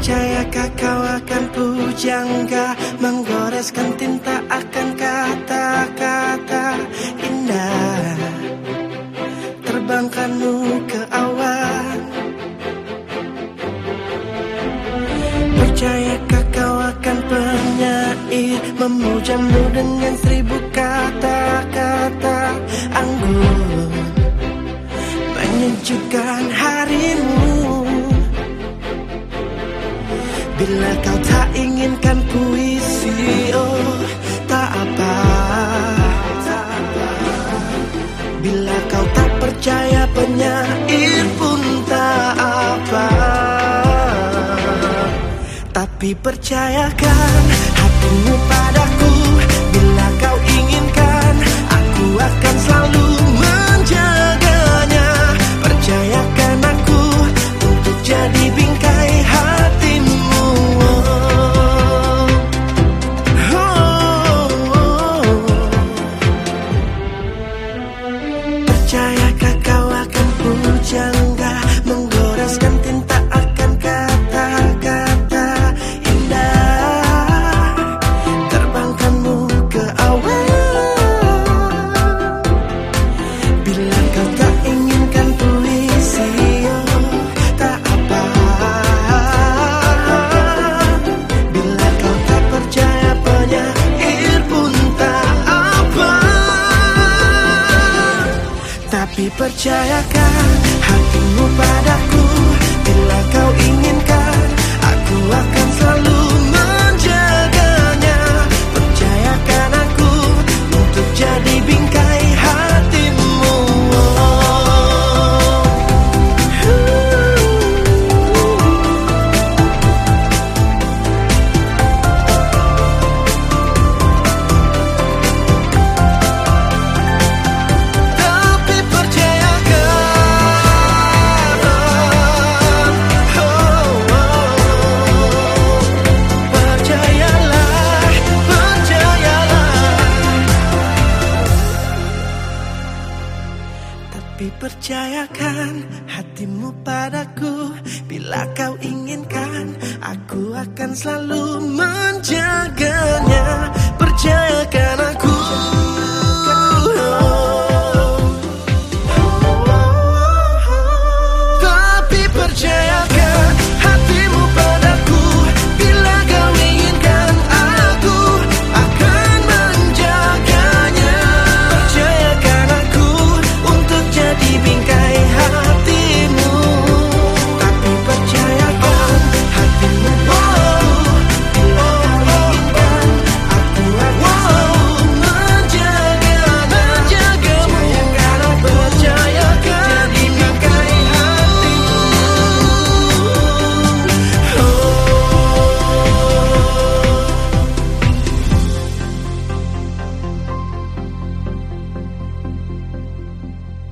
Percayakah kau akan pujangga? Menggoreskan tinta akan kata-kata indah. Terbangkanmu ke awan Percayakah kau akan penyair? Memujamu dengan seribu kata-kata anggun. Menyejukkan harimu Bila kau tak inginkan puisi Oh tak apa. Bila kau tak percaya penyair pun tak apa. Tapi percayakan hatimu padaku Tapi percayakan hatimu padaku Tapi percayakan hatimu padaku. Bila kau inginkan Aku akan selalu menjaganya